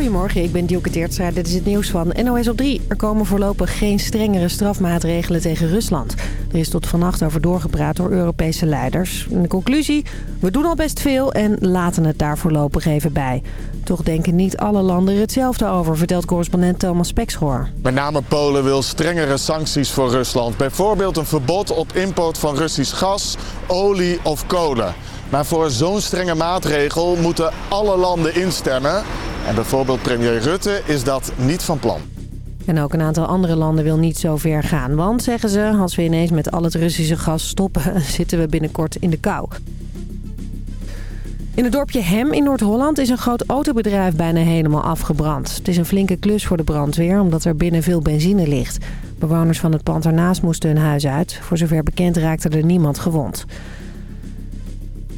Goedemorgen, ik ben Dielke Teertstra. Dit is het nieuws van NOS op 3. Er komen voorlopig geen strengere strafmaatregelen tegen Rusland. Er is tot vannacht over doorgepraat door Europese leiders. de conclusie, we doen al best veel en laten het daar voorlopig even bij. Toch denken niet alle landen er hetzelfde over, vertelt correspondent Thomas Pekschoor. Met name Polen wil strengere sancties voor Rusland. Bijvoorbeeld een verbod op import van Russisch gas, olie of kolen. Maar voor zo'n strenge maatregel moeten alle landen instemmen. En bijvoorbeeld premier Rutte is dat niet van plan. En ook een aantal andere landen wil niet zo ver gaan. Want, zeggen ze, als we ineens met al het Russische gas stoppen... zitten we binnenkort in de kou. In het dorpje Hem in Noord-Holland is een groot autobedrijf bijna helemaal afgebrand. Het is een flinke klus voor de brandweer, omdat er binnen veel benzine ligt. Bewoners van het pand ernaast moesten hun huis uit. Voor zover bekend raakte er niemand gewond.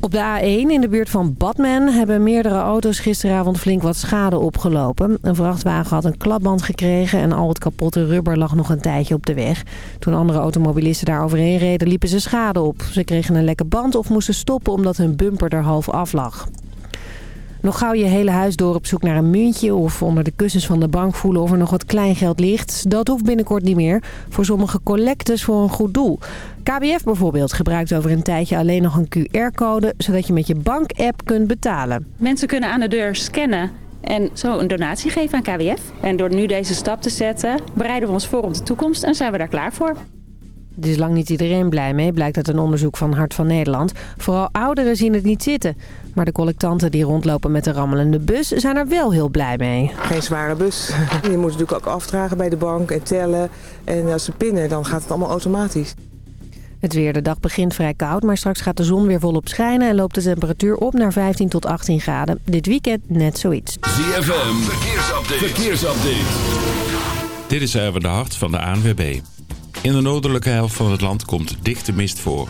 Op de A1 in de buurt van Badman hebben meerdere auto's gisteravond flink wat schade opgelopen. Een vrachtwagen had een klapband gekregen en al het kapotte rubber lag nog een tijdje op de weg. Toen andere automobilisten daar overheen reden liepen ze schade op. Ze kregen een lekke band of moesten stoppen omdat hun bumper er half af lag. Nog gauw je hele huis door op zoek naar een muntje of onder de kussens van de bank voelen of er nog wat kleingeld ligt. Dat hoeft binnenkort niet meer voor sommige collectes voor een goed doel. KBF bijvoorbeeld gebruikt over een tijdje alleen nog een QR-code, zodat je met je bank-app kunt betalen. Mensen kunnen aan de deur scannen en zo een donatie geven aan KWF. En door nu deze stap te zetten, bereiden we ons voor op de toekomst en zijn we daar klaar voor. Er is lang niet iedereen blij mee, blijkt uit een onderzoek van Hart van Nederland. Vooral ouderen zien het niet zitten. Maar de collectanten die rondlopen met de rammelende bus zijn er wel heel blij mee. Geen zware bus. Je moet natuurlijk ook afdragen bij de bank en tellen. En als ze pinnen, dan gaat het allemaal automatisch. Het weer, de dag begint vrij koud, maar straks gaat de zon weer volop schijnen... en loopt de temperatuur op naar 15 tot 18 graden. Dit weekend net zoiets. ZFM, verkeersupdate. verkeersupdate. Dit is even de hart van de ANWB. In de noordelijke helft van het land komt dichte mist voor.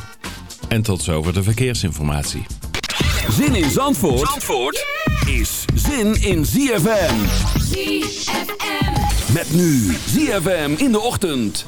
En tot zover de verkeersinformatie. Zin in Zandvoort, Zandvoort is zin in ZFM. ZFM. Met nu ZFM in de ochtend.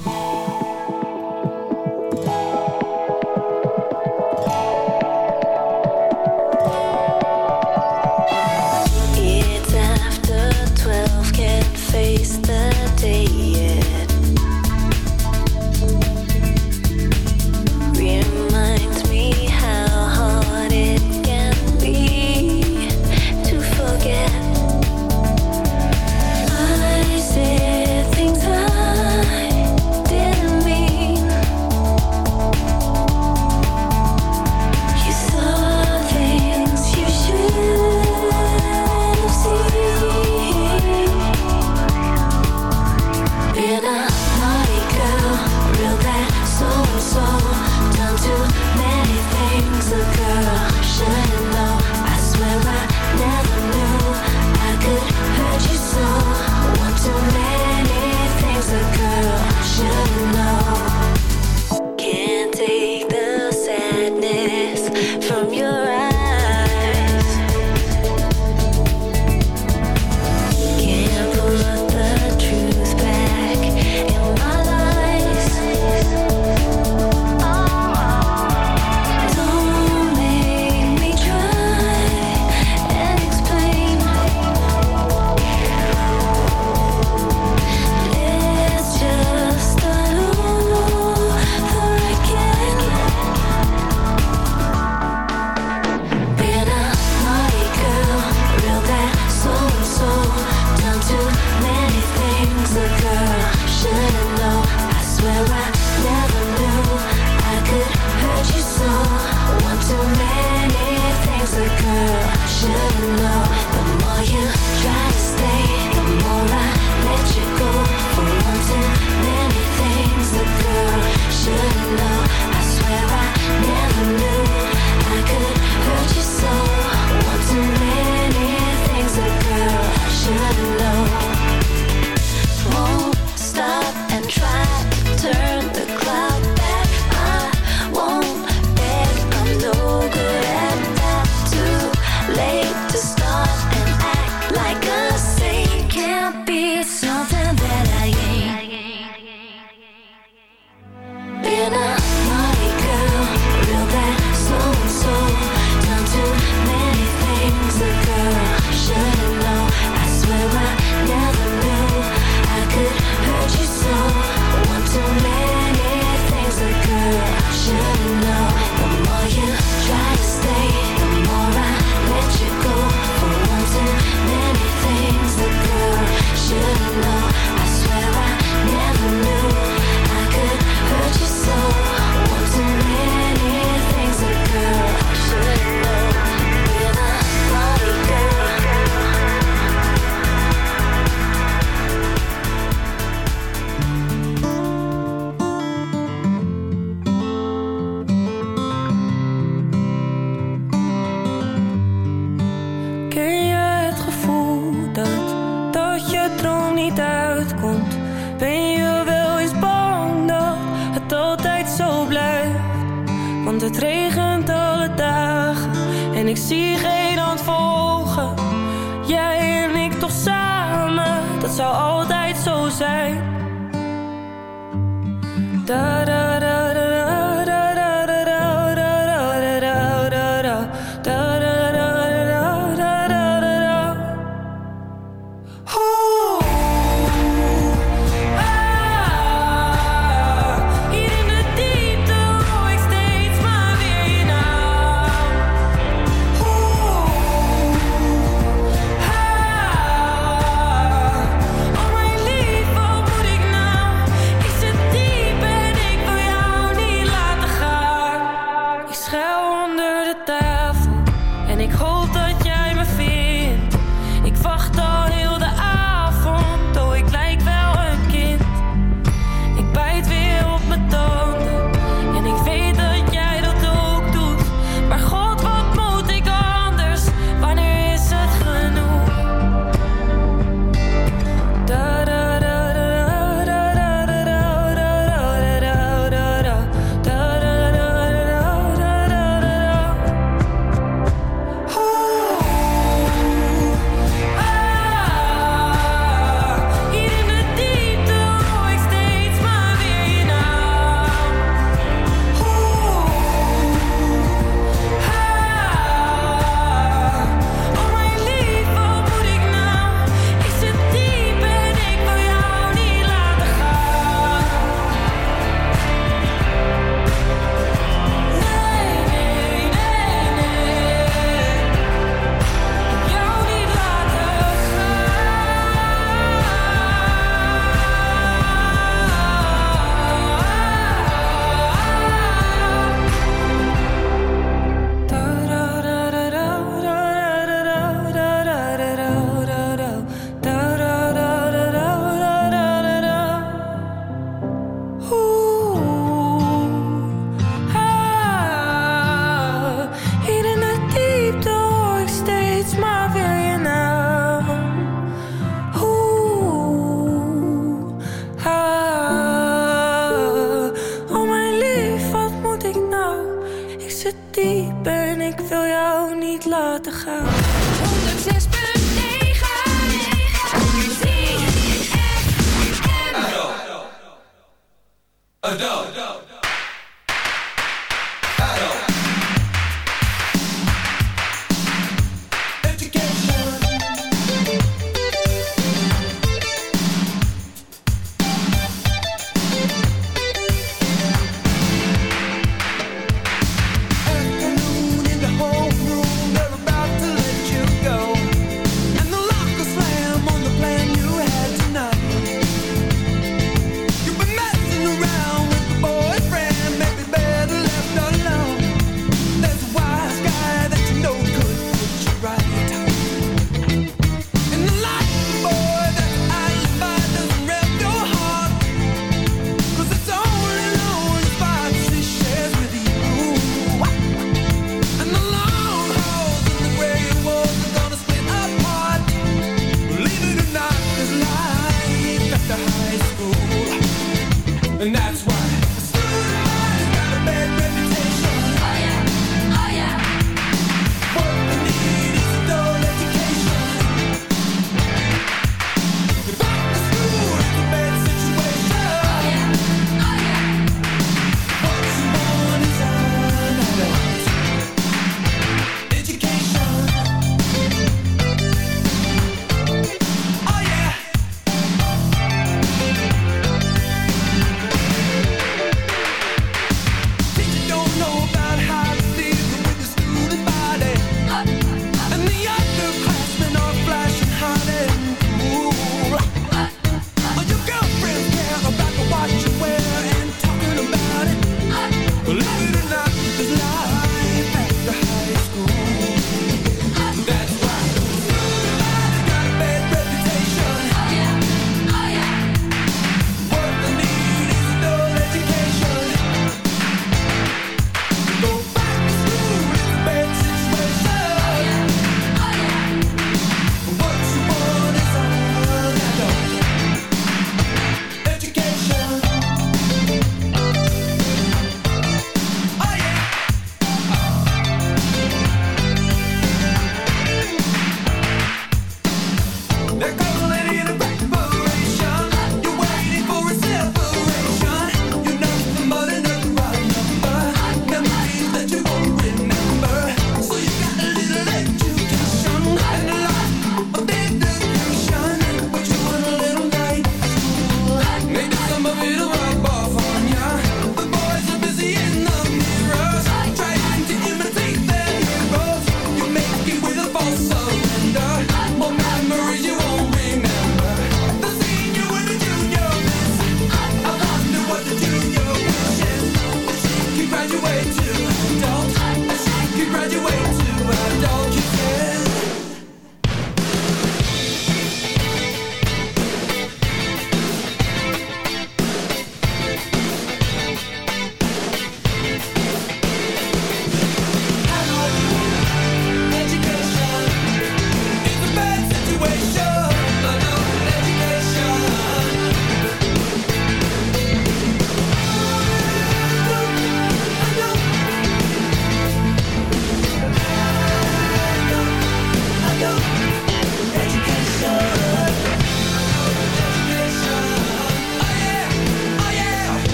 Zie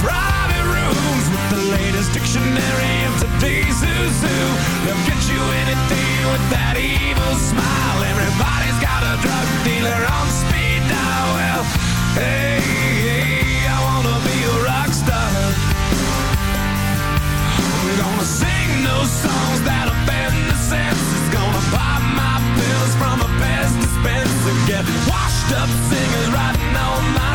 private rooms With the latest dictionary of today's who's who They'll get you anything with that evil smile. Everybody's got a drug dealer on speed dial. Well, hey, hey I wanna be a rock star. I'm gonna sing those songs that offend the senses Gonna pop my pills from a best dispenser. Get washed up singers writing all my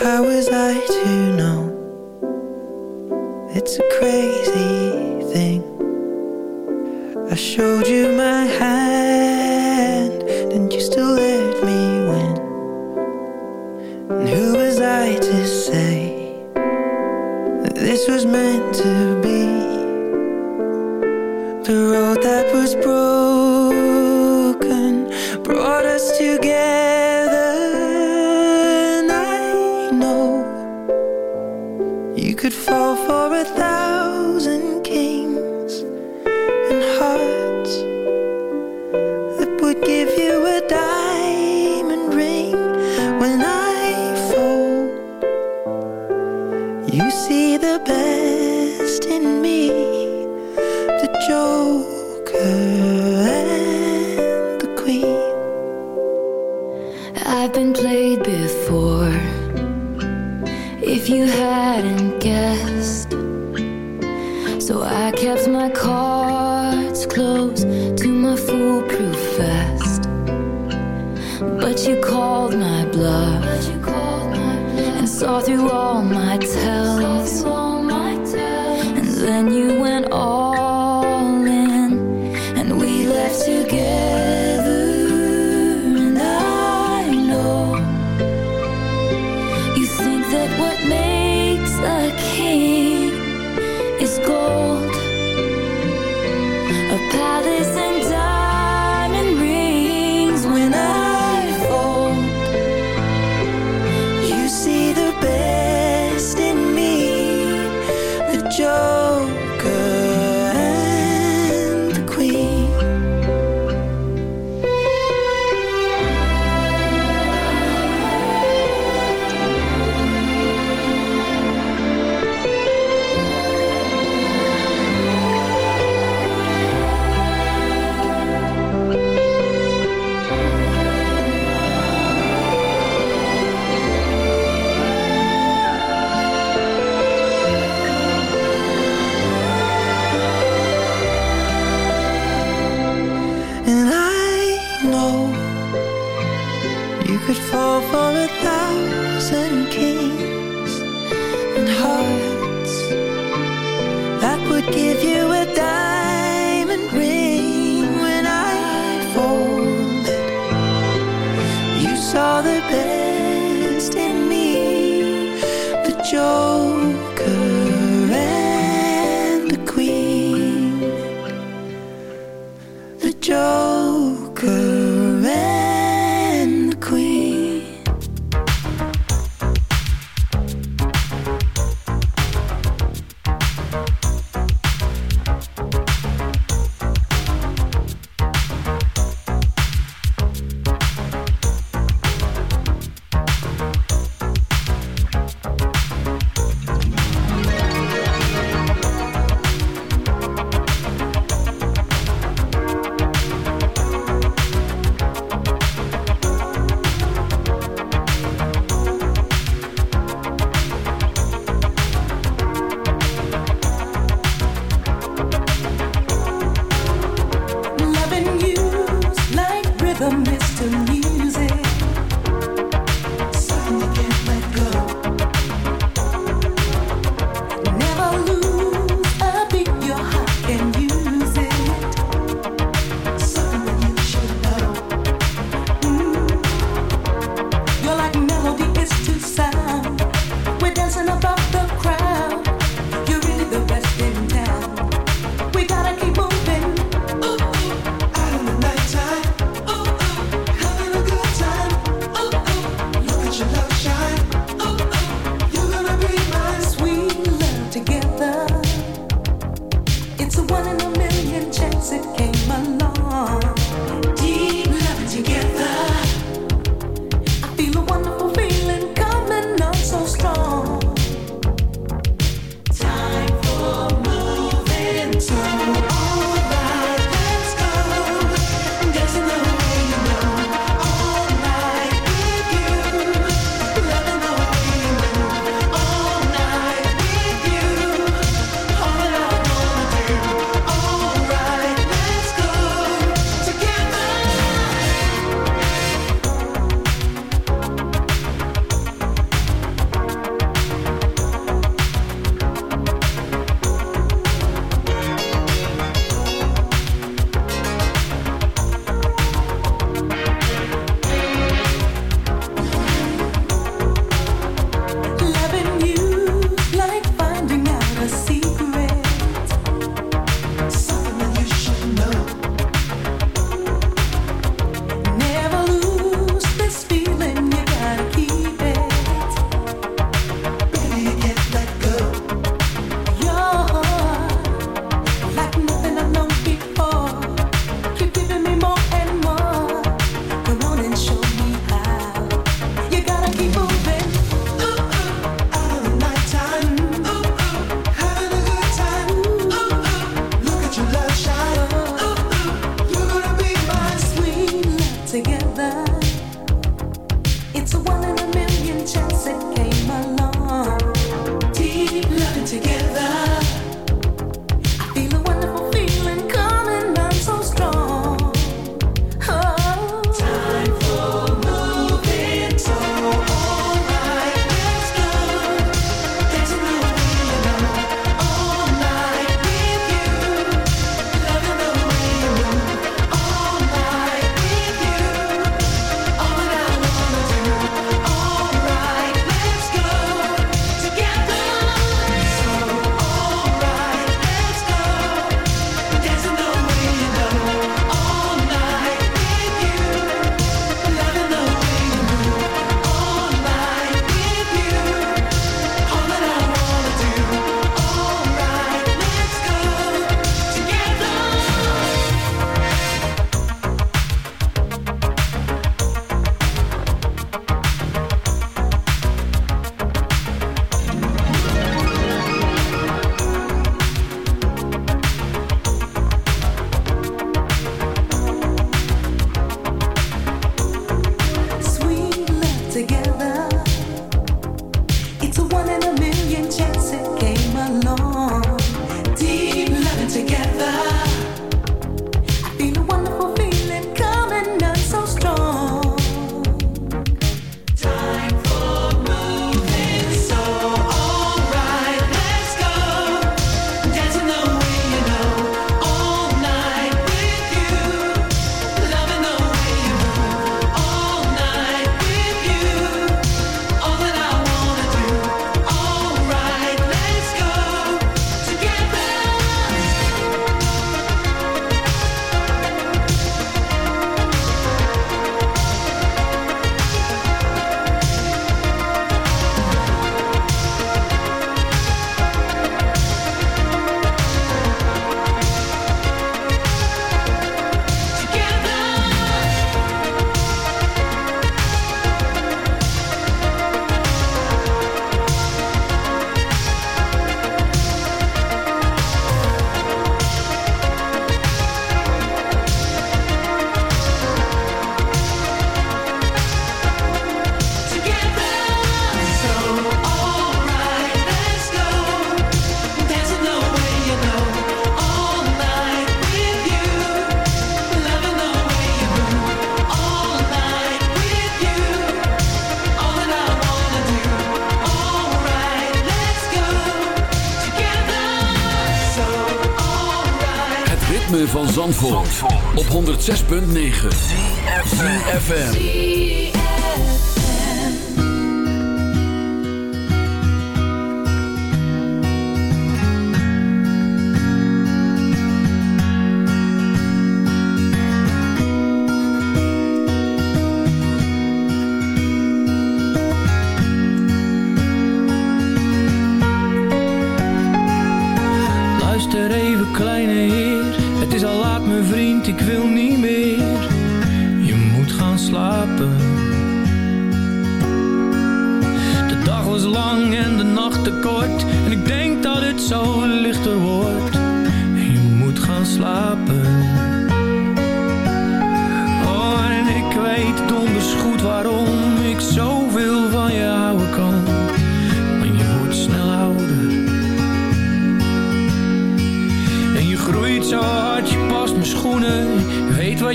How was I to know? It's a crazy thing. I showed you my hand, and you still let me win. And who was I to say that this was meant to be? The road that was broken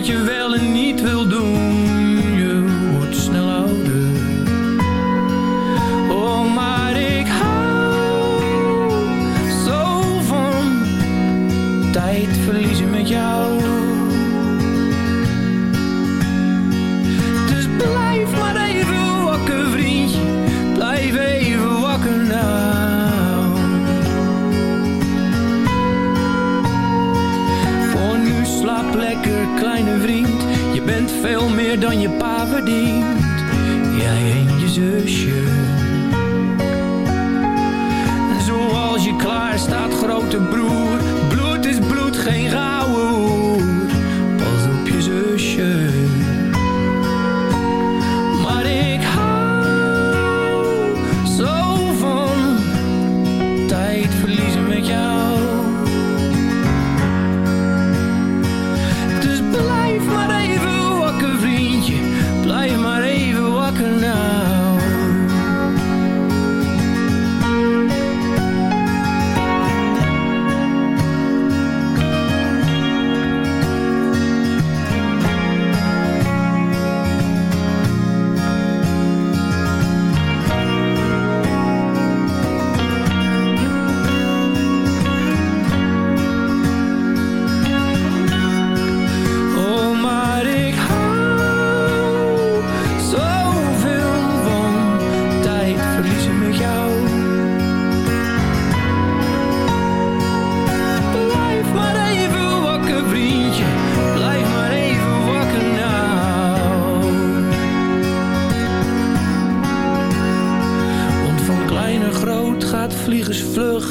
je wel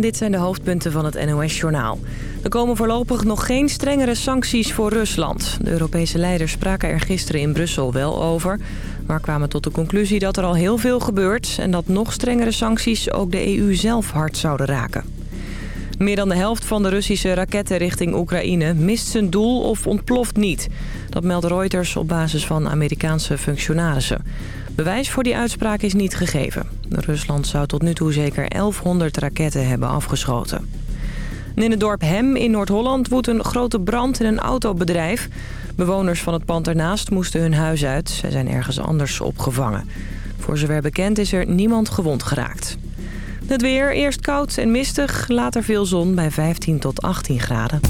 Dit zijn de hoofdpunten van het NOS-journaal. Er komen voorlopig nog geen strengere sancties voor Rusland. De Europese leiders spraken er gisteren in Brussel wel over... maar kwamen tot de conclusie dat er al heel veel gebeurt... en dat nog strengere sancties ook de EU zelf hard zouden raken. Meer dan de helft van de Russische raketten richting Oekraïne mist zijn doel of ontploft niet. Dat meldt Reuters op basis van Amerikaanse functionarissen. Bewijs voor die uitspraak is niet gegeven. Rusland zou tot nu toe zeker 1100 raketten hebben afgeschoten. En in het dorp Hem in Noord-Holland woedt een grote brand in een autobedrijf. Bewoners van het pand ernaast moesten hun huis uit. Zij zijn ergens anders opgevangen. Voor zover bekend is er niemand gewond geraakt. Het weer, eerst koud en mistig, later veel zon bij 15 tot 18 graden.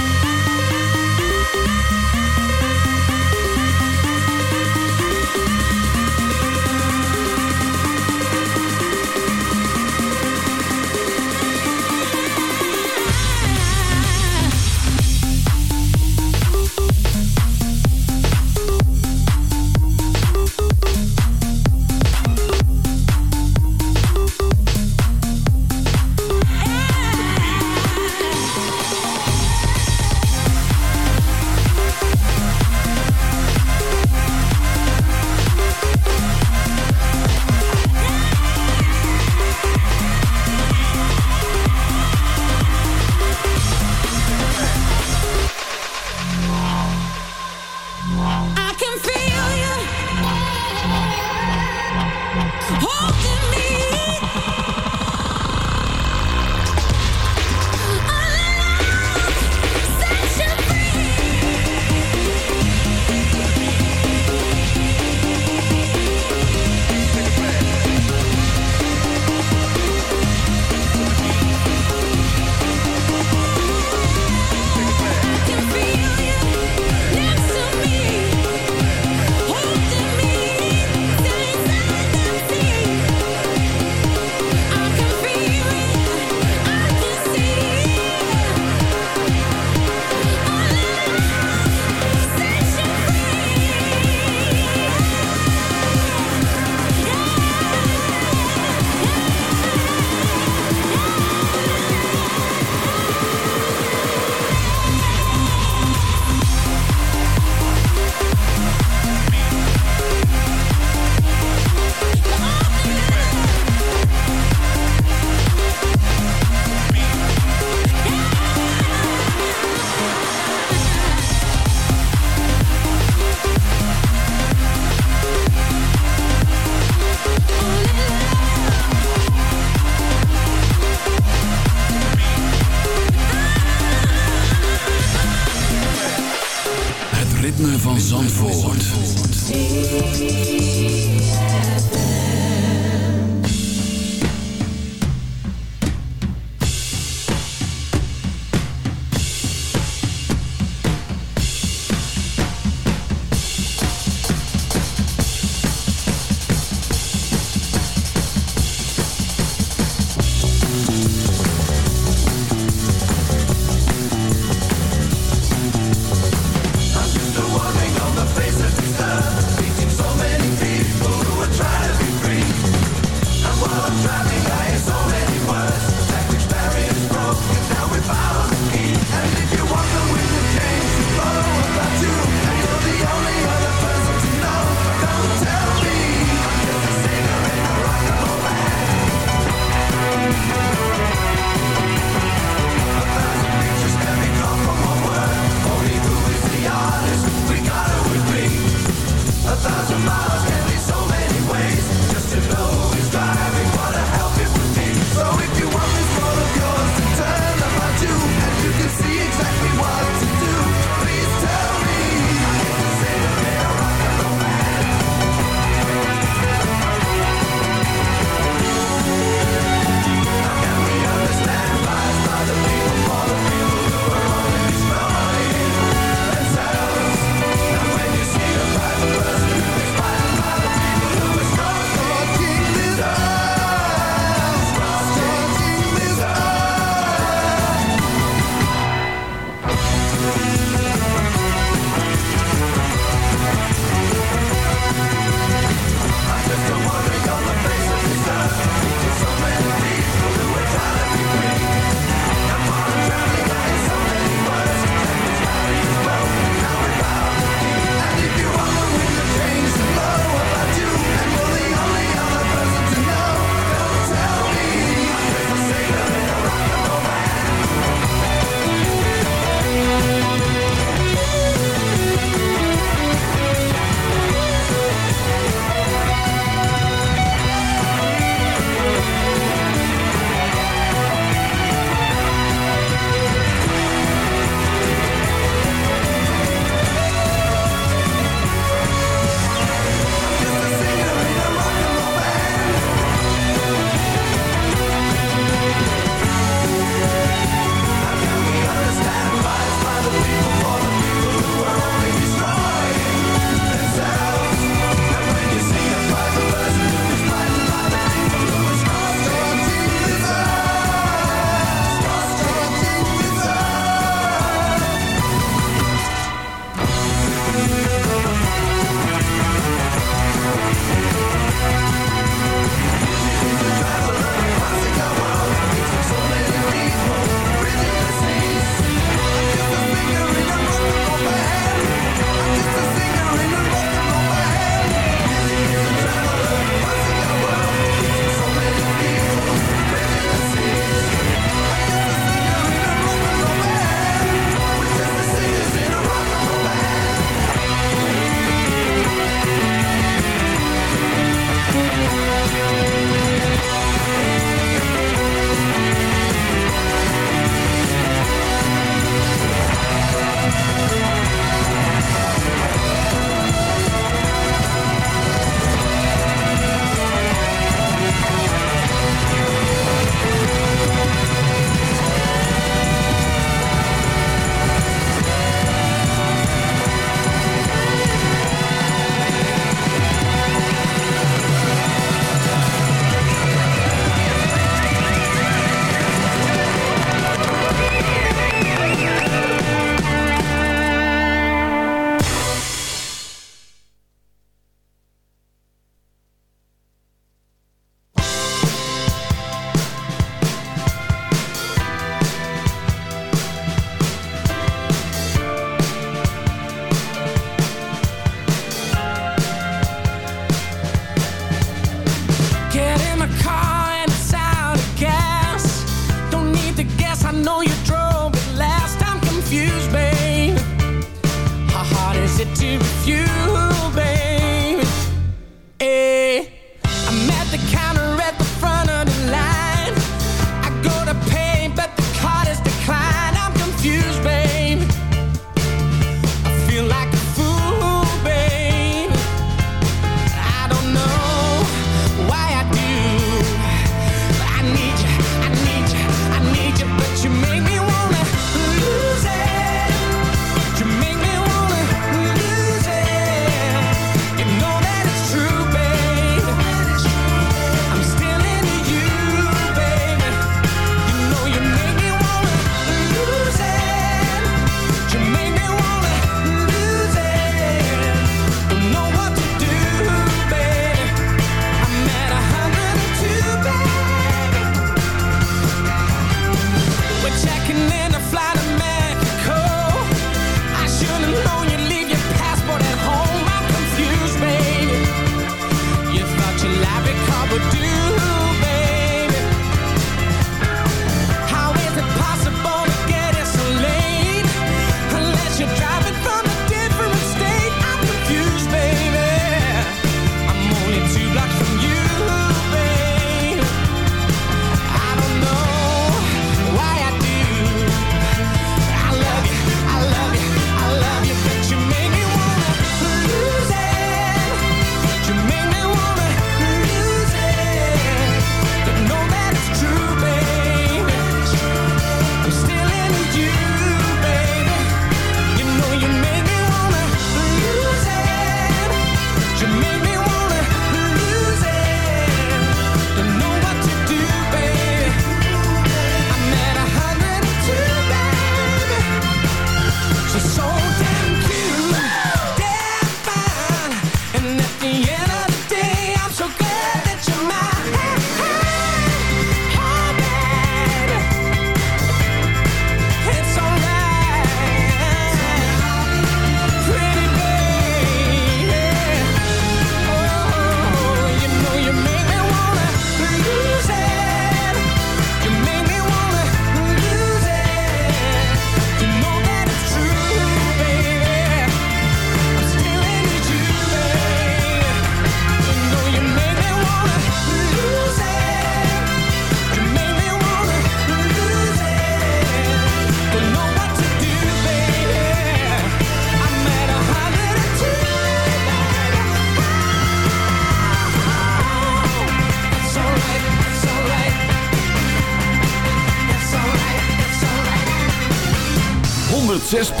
106.9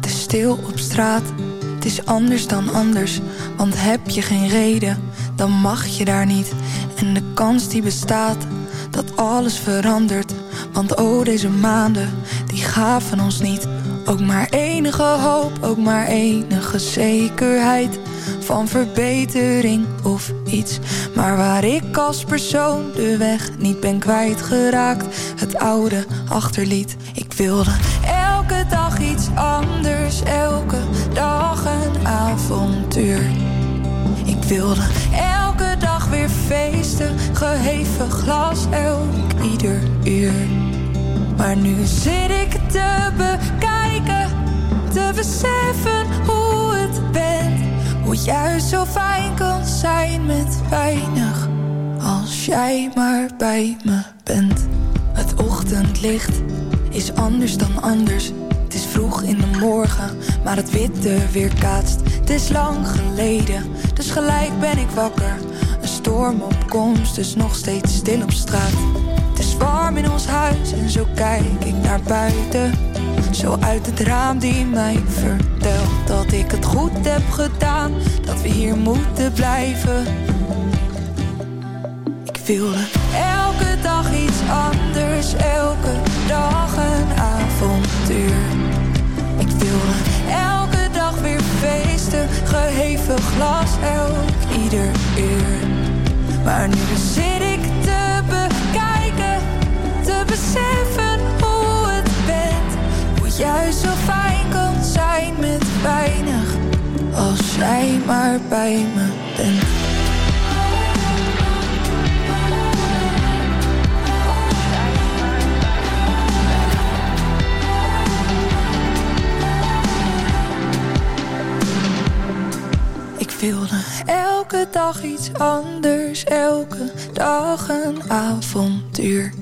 De stil op straat. Het is anders dan anders, want heb je geen reden, dan mag je daar niet. En de kans die bestaat, dat alles verandert. Want oh, deze maanden, die gaven ons niet. Ook maar enige hoop, ook maar enige zekerheid. Van verbetering of iets. Maar waar ik als persoon de weg niet ben kwijtgeraakt. Het oude achterliet. Ik wilde elke dag iets anders. Elke dag een avontuur. Ik wilde elke dag weer feesten. Geheven glas elk ieder uur. Maar nu zit ik te bekijken. Te beseffen hoe het bent. Hoe juist zo fijn kan zijn met weinig. Als jij maar bij me bent. Het ochtendlicht is anders dan anders. Het is vroeg in de morgen, maar het witte weerkaatst. Het is lang geleden, dus gelijk ben ik wakker. Een storm op komst, dus nog steeds stil op straat. Het is warm in ons huis en zo kijk ik naar buiten. Zo uit het raam die mij vertelt dat ik het goed heb gedaan. Dat we hier moeten blijven. Ik wilde elke dag iets anders, elke dag een avontuur. Ik wilde elke dag weer feesten, geheven glas elk ieder uur. Maar nu zit ik juist zo fijn kan zijn met weinig, als jij maar bij me bent. Ik wilde elke dag iets anders, elke dag een avontuur.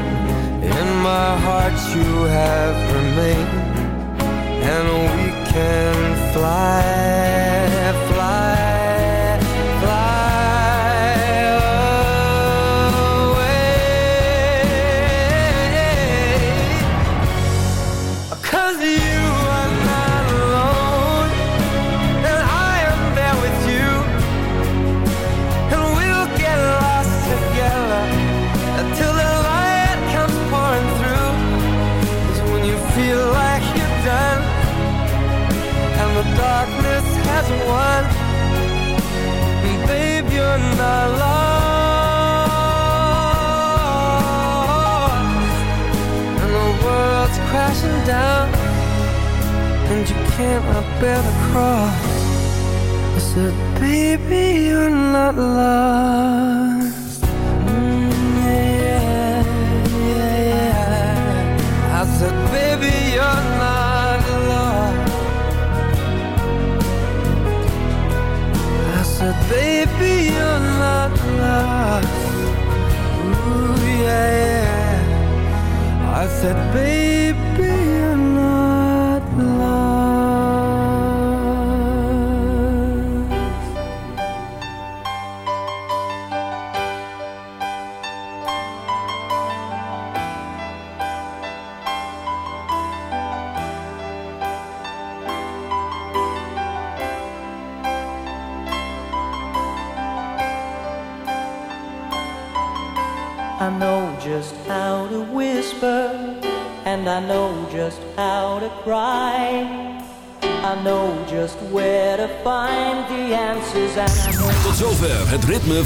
My heart, you have remained, and we can fly,